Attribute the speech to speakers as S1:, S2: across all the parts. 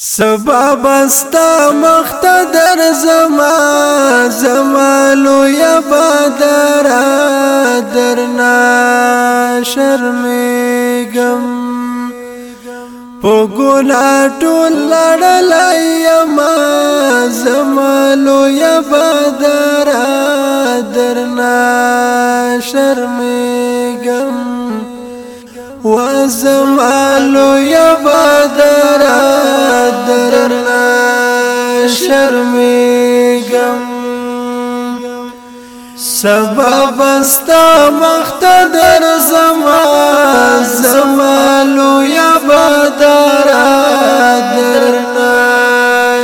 S1: سبب استا مختدر زما زمالو یا بدر درنا شرمېګم په ګنا ټول لړلای ما زمالو یا بدر درنا شرمېګم و زمالو یا بدر شرمېږم سبب استا مختدر زما زمالو یا بدر درنا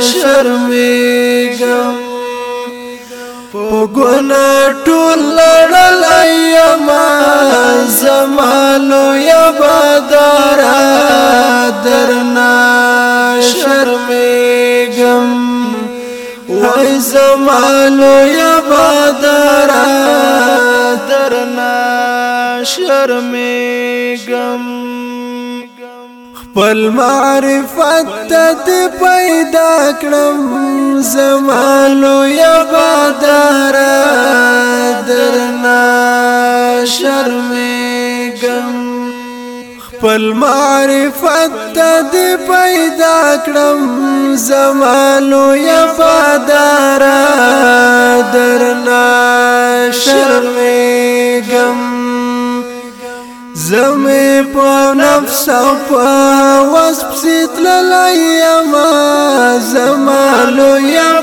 S1: شرمېږم په ګنا ټول لړلای ما زمالو یا بدر درنا مالو یا بدر درنا شرمېږم خپل معرفت ته پیدا کړم زمالو یا بدر درنا شرمېږم خپل معرفت ته دی پیدا کړم زمالو یا پادار درنا شرمېګم زمې په نفس او په وسپسیت للایم زمالو یا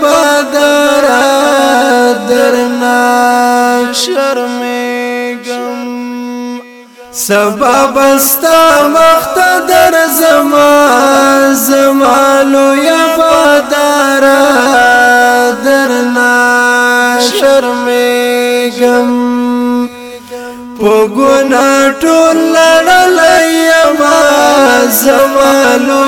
S1: سبب استا وخت در زما زمالو یا بادار درنا شرمېګم په ګنا ټول لړلې ما زمالو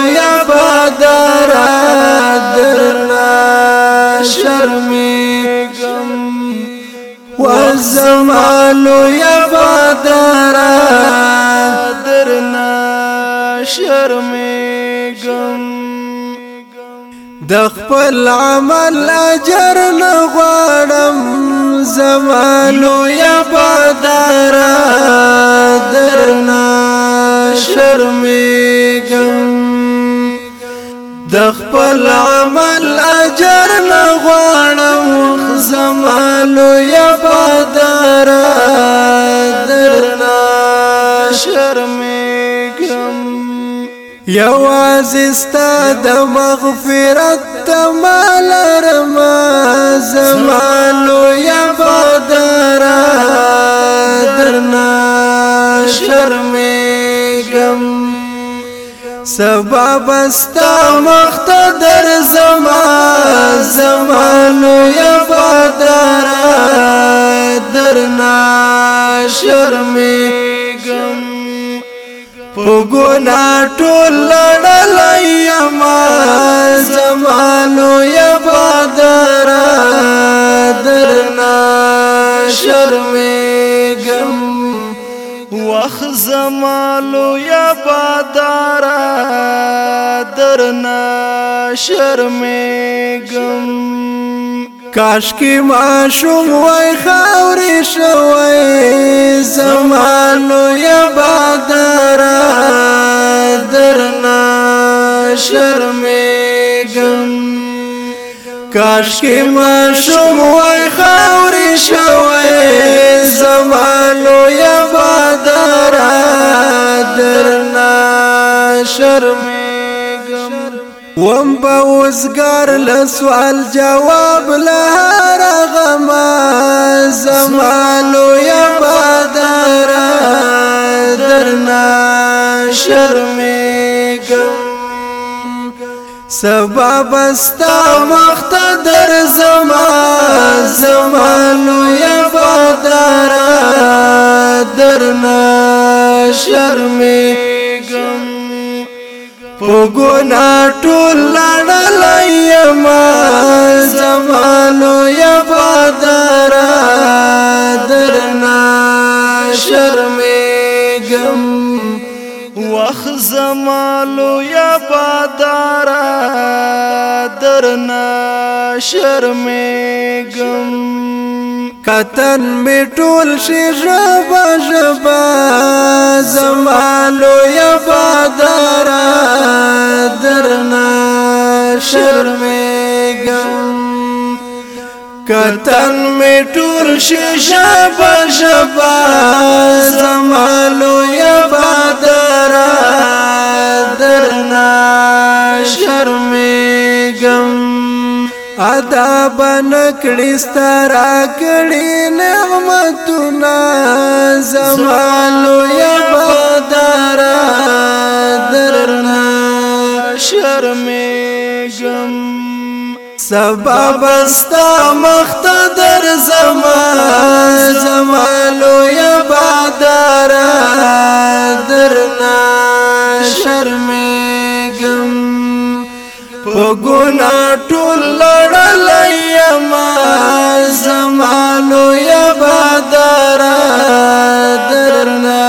S1: د خپل عمل اجر نه غواړم زمالو یا بدر درنا شرمېږم د خپل عمل اجر نه غواړم زمالو یا بدر درنا شرمېږم یو عزستا د مغفرت تمال رما زمانو یا بدرا درنا شرمېګم سبب استا مختدر زما زمانو یا بدرا درنا شرمېګم په ګنا ټول لړلای ما زمانو یا بدر درنا شرمېګم وخ زمانو یا بدر درنا شرمېګم کاش کې ماشوم وای خاورې شوی زمانو یا بادر درنا شرمېږم کاش کې ماشوم وای خاورې شوی زمانو یا بادر درنا شرمېږم وم به اوزګار له سوال جواب له هر غما زمالو یا بدر درنا شرمېږم سبب استا مختدر زما زمالو یا بدر درنا شرمېږم ګنا ټول لړلای ما زمانو یا بدر درنا شرمېګم وخ زمانو یا بدر درنا شرمېګم کتن می ټول شي ژبا ژبا زمالو یا بادر درنا شرمېږم کتن می ټول شي ژبا ژبا زمالو یا بادر درنا ادا بنکړی سترا کړی نعمتونه زمالو یا بدارا درنا شرمېږم سبب استا مخت در زما زمالو یا بدارا درنا شرمېږم په ګنا ټول لړلای ما زمانو یا بدر درنا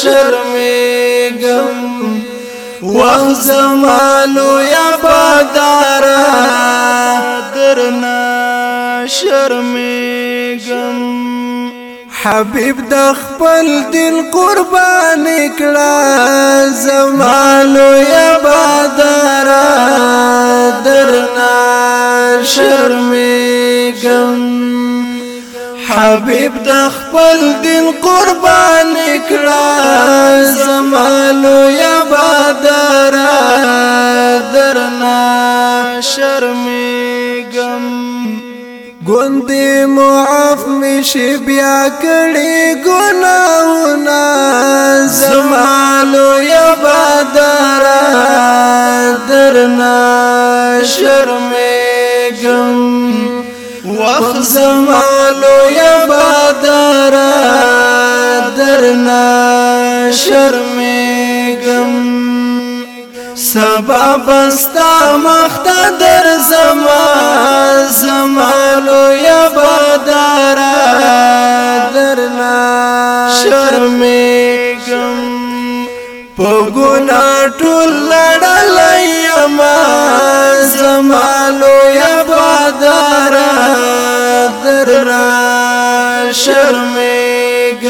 S1: شرمېګم واه زمانو یا بدر درنا شرمېګم حبیب د خپل دل قربان کړه زمانو یا حبیب د خپل دین قربان کړه زمانو یا بدر درنا شرمېګم ګوندې معاف مشي بیا کړې ګناهونه زمانو یا سبا بستا مخت در زما زمالو یا بدارا درنا شرمیگم پو گنا ټول لړل یما زمالو یا بدارا درنا شرمیگم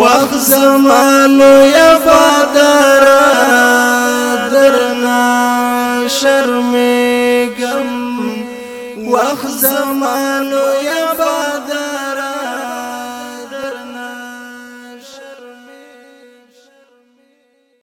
S1: وخت زمالو یا بدارا